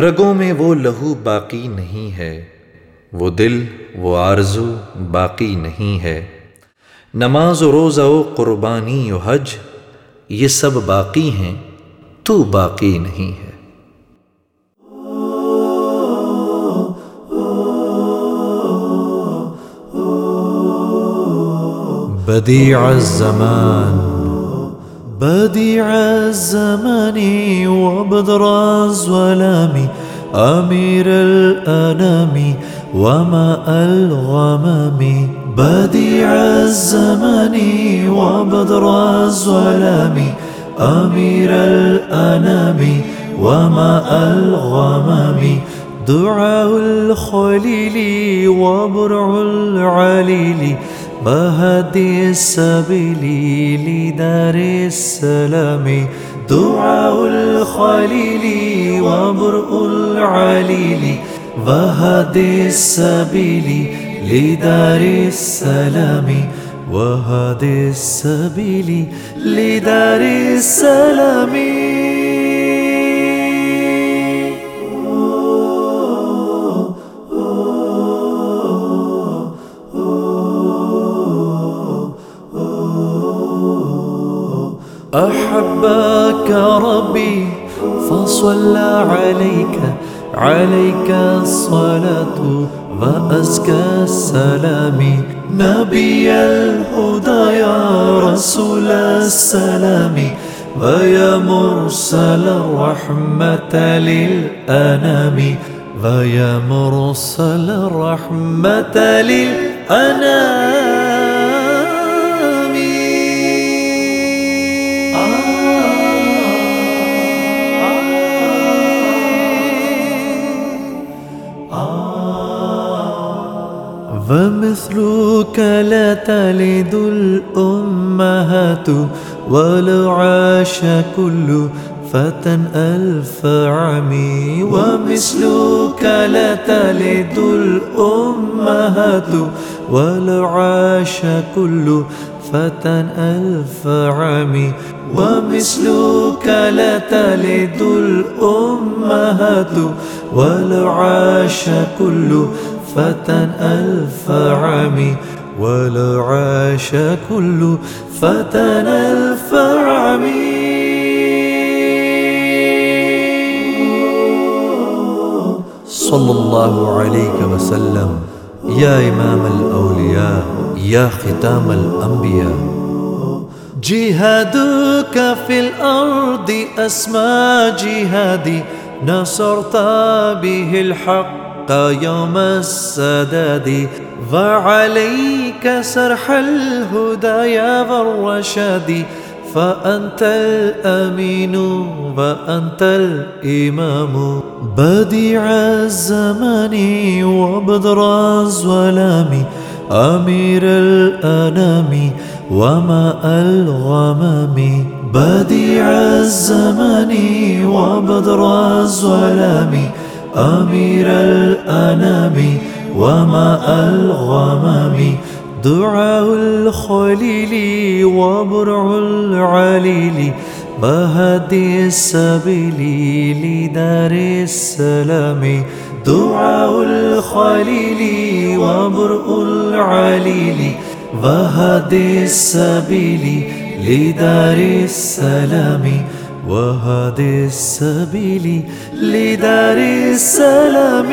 رگوں میں وہ لہو باقی نہیں ہے۔ وہ دل، وہ آرزو باقی نہیں ہے۔ نماز و روزہ و قربانی و حج، یہ سب باقی ہیں، تو باقی نہیں ہے۔ بديع الزمان۔ بديع الزمان وبدر الظلام أمير الأنام وماء الغمام بديع الزمان وبدر الظلام أمير الأنام وماء الغمام دعاء الخليل وبرع العليل بهدي السبيل لدار السلام. دعاء الخليل وبرء العليل. وهدي السبيل لدار السلام. وهدي السبيل لدار السلام. أحبك ربي، فصلى عليك عليك الصلاة وأزكى السلام. نبي الهدى يا رسول السلام، ويا مرسل الرحمة للأنام. ويا مرسل الرحمة للأنام. ومثلك لا تلد الأمهات ولو عاش كل فتى ألف عام. ومثلك لا تلد الأمهات ولو عاش كل فتى ألف عام. ومثلك لا تلد الأمهات ولو عاش كل فتى ألف عام. ولو عاش كل فتى ألف عام. صلى الله عليك وسلم. يا إمام الأولياء يا ختام الأنبياء جهادك في الأرض أسمى جهادي نصرت به الحق يوم السداد۔ وعليك سرح الهدى يا ذا الرشاد۔ فأنت الأمين وأنت الإمام. بديع الزمان وبدر الظلام. أمير الأنام وماء الغمام. بديع الزمان وبدر الظلام. أمير الأنام وماء الغمام. دعاء الخليل وبرع العليل بهدي السبيل لدار السلام دعاء الخليل وبرء العليل وهدي السبيل لدار السلام وهدي السبيل لدار السلام